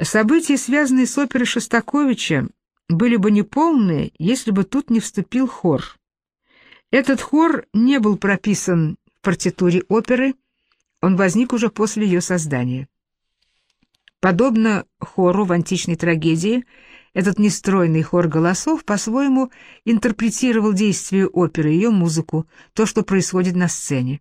События, связанные с оперой Шостаковича, были бы неполные, если бы тут не вступил хор. Этот хор не был прописан в партитуре оперы, он возник уже после ее создания. Подобно хору в античной трагедии, этот нестройный хор голосов по-своему интерпретировал действие оперы, ее музыку, то, что происходит на сцене.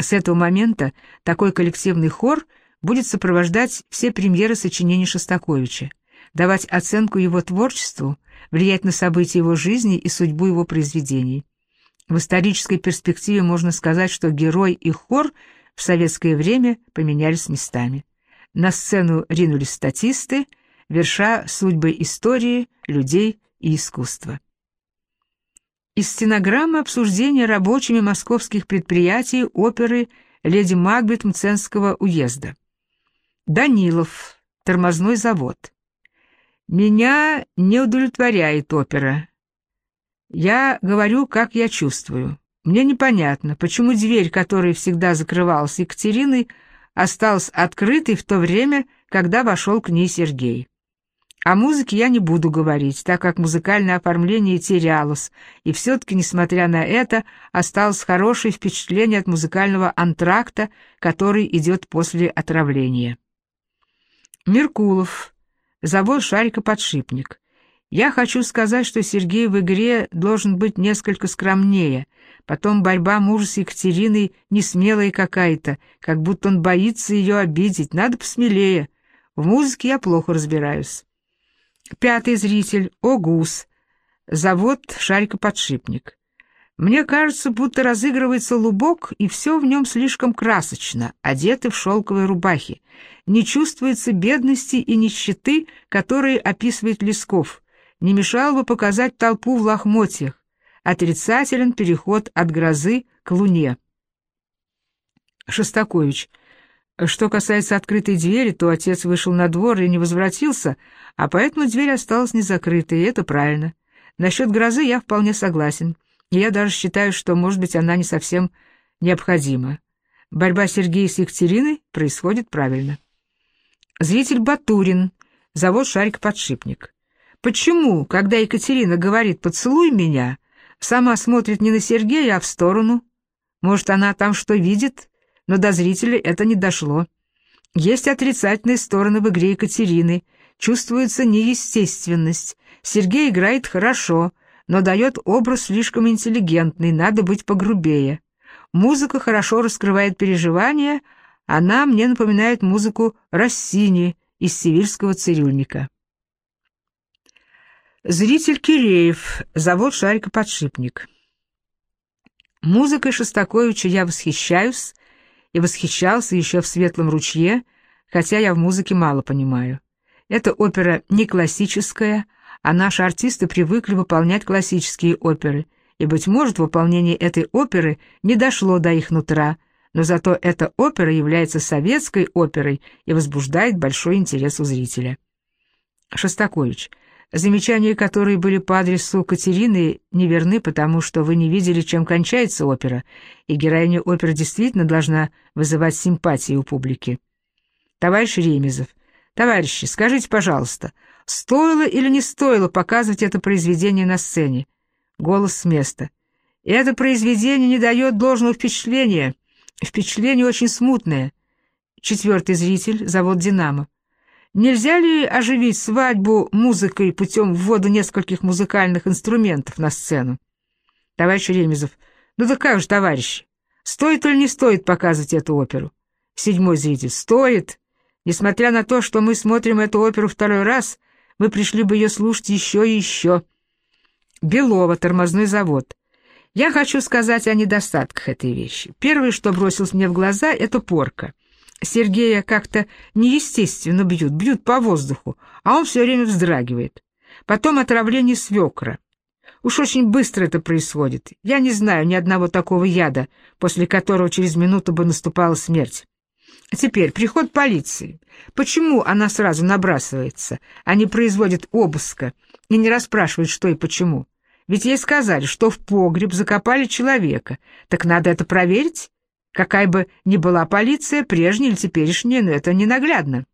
С этого момента такой коллективный хор будет сопровождать все премьеры сочинений Шостаковича, давать оценку его творчеству, влиять на события его жизни и судьбу его произведений. В исторической перспективе можно сказать, что герой и хор в советское время поменялись местами. На сцену ринулись статисты, верша судьбы истории, людей и искусства. Из стенограммы обсуждения рабочими московских предприятий оперы «Леди Макбет» Мценского уезда. Данилов, тормозной завод. Меня не удовлетворяет опера. Я говорю, как я чувствую. Мне непонятно, почему дверь, которая всегда закрывалась Екатериной, осталась открытой в то время, когда вошел к ней Сергей. О музыке я не буду говорить, так как музыкальное оформление терялось, и все-таки, несмотря на это, осталось хорошее впечатление от музыкального антракта, который идет после отравления. Меркулов. Завод «Шарика-подшипник». Я хочу сказать, что Сергей в игре должен быть несколько скромнее — Потом борьба мужа с Екатериной несмелая какая-то, как будто он боится ее обидеть. Надо посмелее. В музыке я плохо разбираюсь. Пятый зритель — Огус. Завод «Шарикоподшипник». Мне кажется, будто разыгрывается лубок, и все в нем слишком красочно, одеты в шелковые рубахи. Не чувствуется бедности и нищеты, которые описывает Лесков. Не мешало бы показать толпу в лохмотьях отрицателен переход от грозы к луне. Шостакович. Что касается открытой двери, то отец вышел на двор и не возвратился, а поэтому дверь осталась незакрытой, и это правильно. Насчет грозы я вполне согласен, и я даже считаю, что, может быть, она не совсем необходима. Борьба Сергея с Екатериной происходит правильно. Зритель Батурин, завод «Шарик-подшипник». Почему, когда Екатерина говорит «поцелуй меня», Сама смотрит не на Сергея, а в сторону. Может, она там что видит, но до зрителя это не дошло. Есть отрицательные стороны в игре Екатерины. Чувствуется неестественность. Сергей играет хорошо, но дает образ слишком интеллигентный, надо быть погрубее. Музыка хорошо раскрывает переживания, она мне напоминает музыку Россини из «Сивильского цирюльника». Зритель Киреев, завод «Шарикоподшипник». Музыкой Шостаковича я восхищаюсь и восхищался еще в «Светлом ручье», хотя я в музыке мало понимаю. Эта опера не классическая, а наши артисты привыкли выполнять классические оперы, и, быть может, выполнение этой оперы не дошло до их нутра, но зато эта опера является советской оперой и возбуждает большой интерес у зрителя. Шостакович – Замечания, которые были по адресу Катерины, неверны, потому что вы не видели, чем кончается опера, и героиня оперы действительно должна вызывать симпатии у публики. Товарищ Ремезов, товарищи, скажите, пожалуйста, стоило или не стоило показывать это произведение на сцене? Голос с места. Это произведение не дает должного впечатления. Впечатление очень смутное. Четвертый зритель, завод «Динамо». Нельзя ли оживить свадьбу музыкой путем ввода нескольких музыкальных инструментов на сцену? Товарищ Ремезов, ну да как же, товарищи, стоит или не стоит показывать эту оперу? Седьмой зритель, стоит. Несмотря на то, что мы смотрим эту оперу второй раз, мы пришли бы ее слушать еще и еще. Белова, тормозной завод. Я хочу сказать о недостатках этой вещи. Первое, что бросилось мне в глаза, это порка. Сергея как-то неестественно бьют, бьют по воздуху, а он все время вздрагивает. Потом отравление свекра. Уж очень быстро это происходит. Я не знаю ни одного такого яда, после которого через минуту бы наступала смерть. Теперь приход полиции. Почему она сразу набрасывается, а не производит обыска и не расспрашивает, что и почему? Ведь ей сказали, что в погреб закопали человека. Так надо это проверить? Какая бы ни была полиция, прежняя или теперешняя, но это ненаглядно.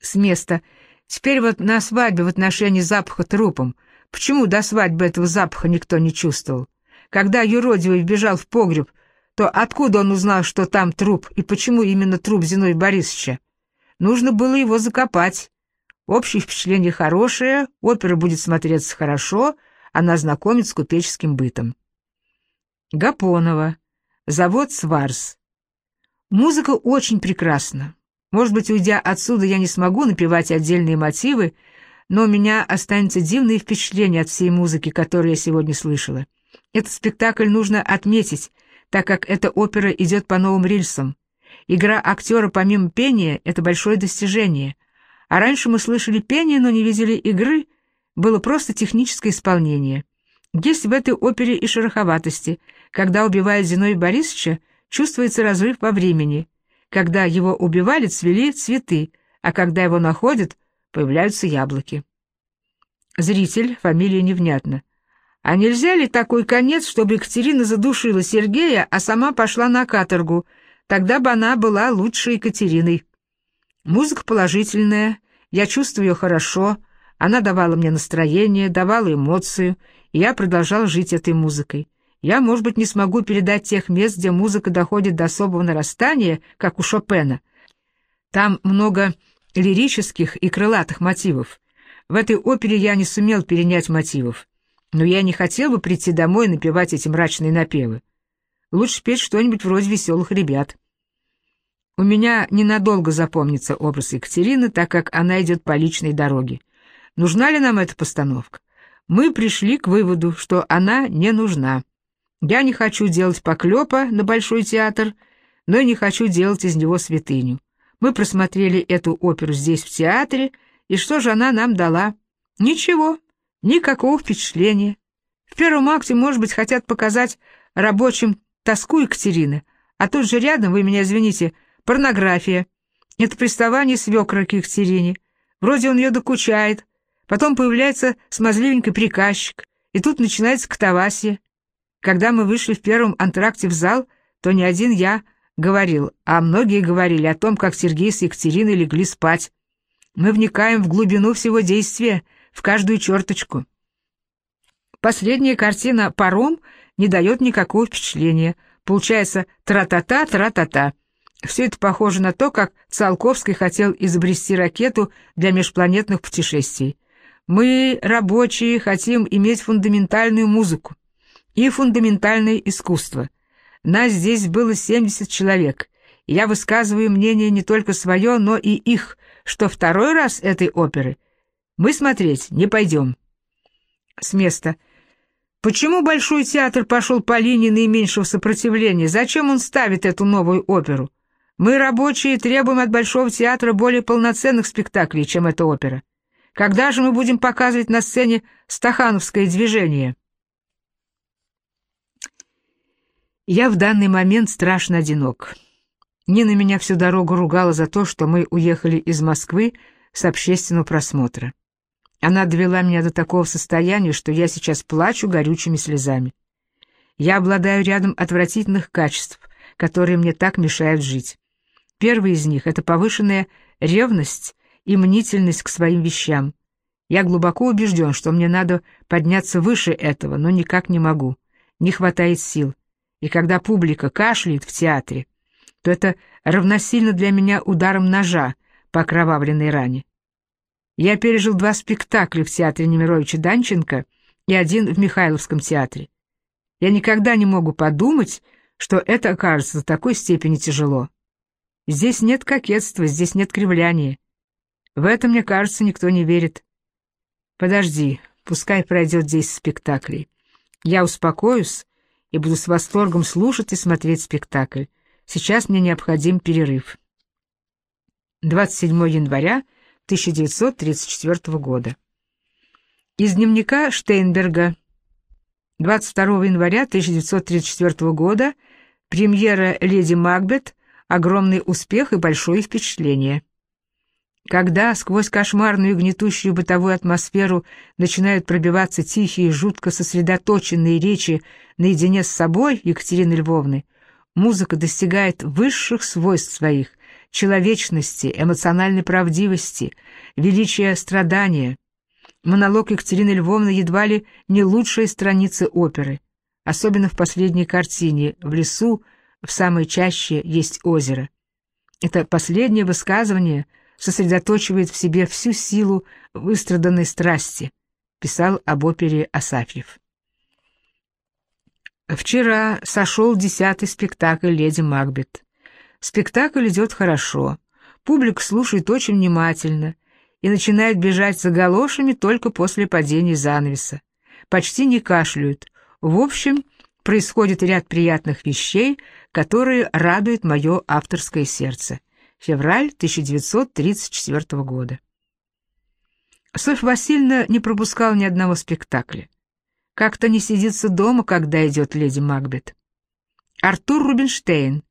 С места. Теперь вот на свадьбе в отношении запаха трупом. Почему до свадьбы этого запаха никто не чувствовал? Когда юродивый вбежал в погреб, то откуда он узнал, что там труп, и почему именно труп Зиной Борисовича? Нужно было его закопать. Общее впечатление хорошее, опера будет смотреться хорошо, она знакомит с купеческим бытом. Гапонова. Завод «Сварс». Музыка очень прекрасна. Может быть, уйдя отсюда, я не смогу напевать отдельные мотивы, но у меня останется дивное впечатление от всей музыки, которую я сегодня слышала. Этот спектакль нужно отметить, так как эта опера идет по новым рельсам. Игра актера помимо пения — это большое достижение. А раньше мы слышали пение, но не видели игры, было просто техническое исполнение. Есть в этой опере и шероховатости. Когда убивают Зиновия Борисовича, чувствуется разрыв во времени. Когда его убивали, цвели цветы, а когда его находят, появляются яблоки. Зритель, фамилия невнятна. А нельзя ли такой конец, чтобы Екатерина задушила Сергея, а сама пошла на каторгу? Тогда бы она была лучшей Екатериной. Музыка положительная, я чувствую ее хорошо, она давала мне настроение, давала эмоцию, и я продолжал жить этой музыкой. Я, может быть, не смогу передать тех мест, где музыка доходит до особого нарастания, как у Шопена. Там много лирических и крылатых мотивов. В этой опере я не сумел перенять мотивов но я не хотел бы прийти домой и напевать эти мрачные напевы. Лучше петь что-нибудь вроде «Веселых ребят». У меня ненадолго запомнится образ Екатерины, так как она идет по личной дороге. Нужна ли нам эта постановка? Мы пришли к выводу, что она не нужна. Я не хочу делать поклепа на Большой театр, но и не хочу делать из него святыню. Мы просмотрели эту оперу здесь, в театре, и что же она нам дала? Ничего, Никакого впечатления. В первом акте, может быть, хотят показать рабочим тоску Екатерины, а тут же рядом, вы меня извините, порнография. Это приставание свекра к Екатерине. Вроде он ее докучает. Потом появляется смазливенький приказчик, и тут начинается катавасия. Когда мы вышли в первом антракте в зал, то не один я говорил, а многие говорили о том, как Сергей с Екатериной легли спать. Мы вникаем в глубину всего действия, в каждую черточку. Последняя картина «Паром» не дает никакого впечатления. Получается тра-та-та, тра-та-та. Все это похоже на то, как Циолковский хотел изобрести ракету для межпланетных путешествий. Мы, рабочие, хотим иметь фундаментальную музыку и фундаментальное искусство. Нас здесь было 70 человек, я высказываю мнение не только свое, но и их, что второй раз этой оперы мы смотреть не пойдем. С места. Почему Большой театр пошел по линии наименьшего сопротивления? Зачем он ставит эту новую оперу? Мы, рабочие, требуем от Большого театра более полноценных спектаклей, чем эта опера. Когда же мы будем показывать на сцене стахановское движение? Я в данный момент страшно одинок. Нина меня всю дорогу ругала за то, что мы уехали из Москвы с общественного просмотра. Она довела меня до такого состояния, что я сейчас плачу горючими слезами. Я обладаю рядом отвратительных качеств, которые мне так мешают жить. Первый из них — это повышенная ревность и мнительность к своим вещам. Я глубоко убежден, что мне надо подняться выше этого, но никак не могу. Не хватает сил. И когда публика кашляет в театре, то это равносильно для меня ударом ножа по окровавленной ране. Я пережил два спектакля в театре Немировича Данченко и один в Михайловском театре. Я никогда не могу подумать, что это окажется до такой степени тяжело. Здесь нет кокетства, здесь нет кривляния. В это, мне кажется, никто не верит. Подожди, пускай пройдет десять спектаклей. Я успокоюсь и буду с восторгом слушать и смотреть спектакль. Сейчас мне необходим перерыв. 27 января 1934 года. Из дневника Штейнберга. 22 января 1934 года. Премьера «Леди Макбет», огромный успех и большое впечатление. Когда сквозь кошмарную гнетущую бытовую атмосферу начинают пробиваться тихие, жутко сосредоточенные речи наедине с собой Екатерины Львовны, музыка достигает высших свойств своих, человечности, эмоциональной правдивости, величия страдания. Монолог Екатерины Львовны едва ли не лучшие страницы оперы, особенно в последней картине «В лесу в самой чаще есть озеро». Это последнее высказывание сосредоточивает в себе всю силу выстраданной страсти, писал об опере Асафьев. Вчера сошел десятый спектакль «Леди Макбет». Спектакль идет хорошо, публика слушает очень внимательно и начинает бежать за галошами только после падения занавеса. Почти не кашляют. В общем, происходит ряд приятных вещей, которые радуют мое авторское сердце. Февраль 1934 года. Софья Васильевна не пропускала ни одного спектакля. Как-то не сидится дома, когда идет леди Макбет. Артур Рубинштейн.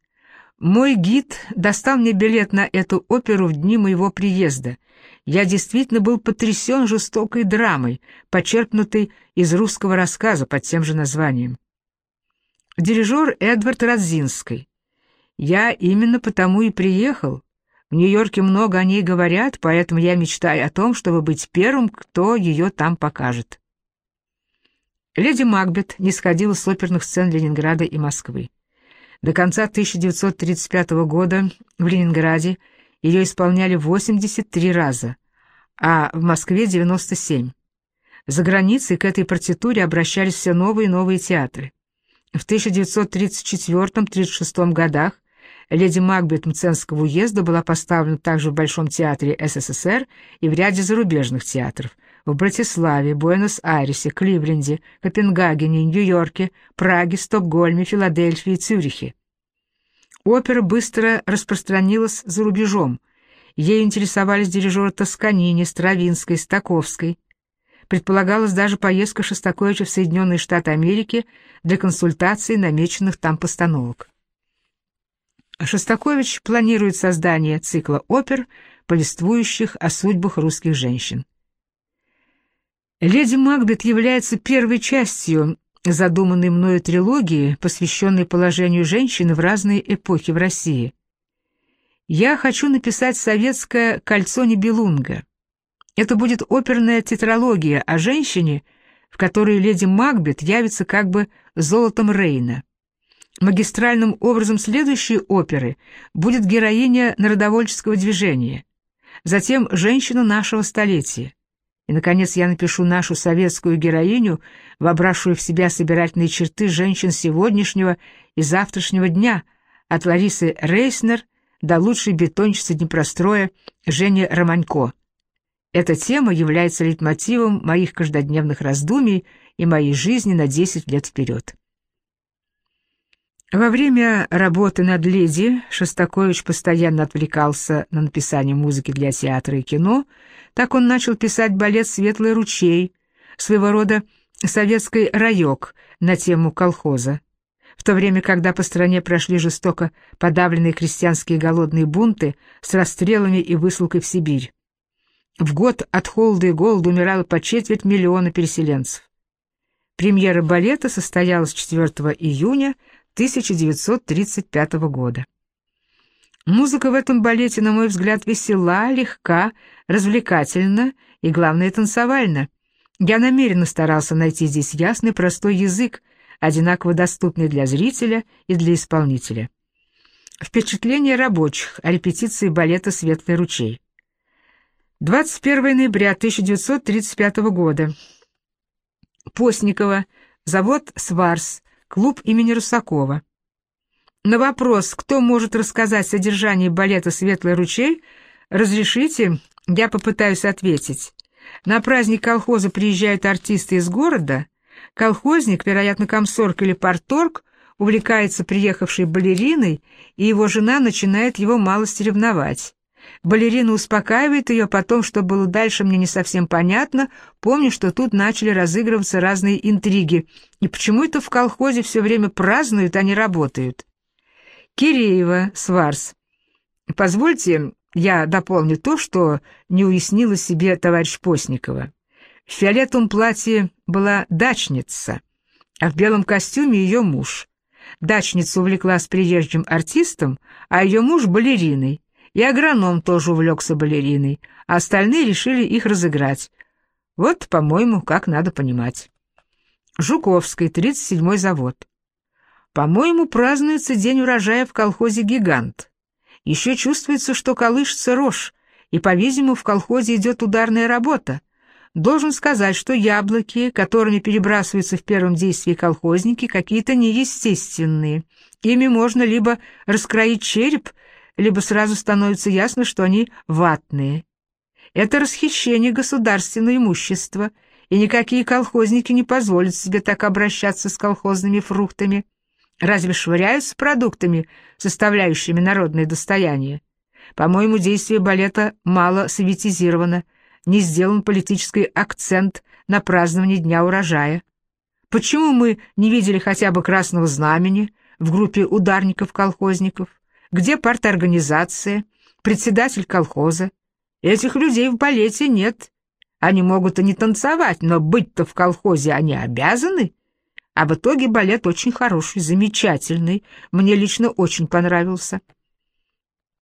Мой гид достал мне билет на эту оперу в дни моего приезда. Я действительно был потрясен жестокой драмой, почерпнутой из русского рассказа под тем же названием. Дирижер Эдвард Радзинский. Я именно потому и приехал. В Нью-Йорке много о ней говорят, поэтому я мечтаю о том, чтобы быть первым, кто ее там покажет. Леди Макбет не сходила с оперных сцен Ленинграда и Москвы. До конца 1935 года в Ленинграде ее исполняли 83 раза, а в Москве 97. За границей к этой партитуре обращались все новые и новые театры. В 1934-36 годах леди Макбет Мценского уезда была поставлена также в Большом театре СССР и в ряде зарубежных театров – в Братиславе, Буэнос-Айресе, Кливленде, Копенгагене, Нью-Йорке, Праге, Стокгольме, Филадельфии, Цюрихе. Опера быстро распространилась за рубежом. Ей интересовались дирижеры Тосканини, Стравинской, Стаковской. Предполагалась даже поездка Шостаковича в Соединенные Штаты Америки для консультации намеченных там постановок. Шостакович планирует создание цикла опер, повествующих о судьбах русских женщин. «Леди Макбет» является первой частью задуманной мною трилогии, посвященной положению женщины в разные эпохи в России. Я хочу написать советское «Кольцо Небелунга». Это будет оперная тетралогия о женщине, в которой леди Макбет явится как бы золотом Рейна. Магистральным образом следующей оперы будет героиня народовольческого движения, затем женщина нашего столетия. И, наконец, я напишу нашу советскую героиню, вобравшую в себя собирательные черты женщин сегодняшнего и завтрашнего дня, от Ларисы Рейснер до лучшей бетонщицы Днепростроя Жени Романько. Эта тема является лейтмотивом моих каждодневных раздумий и моей жизни на 10 лет вперед. Во время работы над «Леди» Шостакович постоянно отвлекался на написание музыки для театра и кино, так он начал писать балет «Светлый ручей», своего рода советский райок на тему колхоза. В то время, когда по стране прошли жестоко подавленные крестьянские голодные бунты с расстрелами и высылкой в Сибирь. В год от холода и голода умирало по четверть миллиона переселенцев. Премьера балета состоялась 4 июня 1935 года. Музыка в этом балете, на мой взгляд, весела, легка, развлекательна и, главное, танцевальна. Я намеренно старался найти здесь ясный, простой язык, одинаково доступный для зрителя и для исполнителя. Впечатление рабочих о репетиции балета «Светлый ручей». 21 ноября 1935 года. Постникова, завод «Сварс», клуб имени Русакова. На вопрос, кто может рассказать содержание балета «Светлый ручей», разрешите, я попытаюсь ответить. На праздник колхоза приезжают артисты из города, колхозник, вероятно, комсорг или парторг, увлекается приехавшей балериной, и его жена начинает его малость ревновать. Балерина успокаивает ее, потом, что было дальше, мне не совсем понятно. Помню, что тут начали разыгрываться разные интриги. И почему это в колхозе все время празднуют, а не работают? Киреева, Сварс. Позвольте, я дополню то, что не уяснила себе товарищ Постникова. В фиолетовом платье была дачница, а в белом костюме ее муж. Дачница увлеклась приезжим артистом, а ее муж — балериной И агроном тоже увлекся балериной, а остальные решили их разыграть. Вот, по-моему, как надо понимать. Жуковский, 37-й завод. По-моему, празднуется день урожая в колхозе «Гигант». Еще чувствуется, что колышется рожь, и, по-видимому, в колхозе идет ударная работа. Должен сказать, что яблоки, которыми перебрасываются в первом действии колхозники, какие-то неестественные. Ими можно либо раскроить череп, либо сразу становится ясно, что они ватные. Это расхищение государственного имущества, и никакие колхозники не позволят себе так обращаться с колхозными фруктами. Разве швыряются продуктами, составляющими народное достояние? По-моему, действие балета мало советизировано, не сделан политический акцент на празднование Дня урожая. Почему мы не видели хотя бы красного знамени в группе ударников-колхозников? Где парторганизация, председатель колхоза? Этих людей в балете нет. Они могут и не танцевать, но быть-то в колхозе они обязаны. А в итоге балет очень хороший, замечательный. Мне лично очень понравился.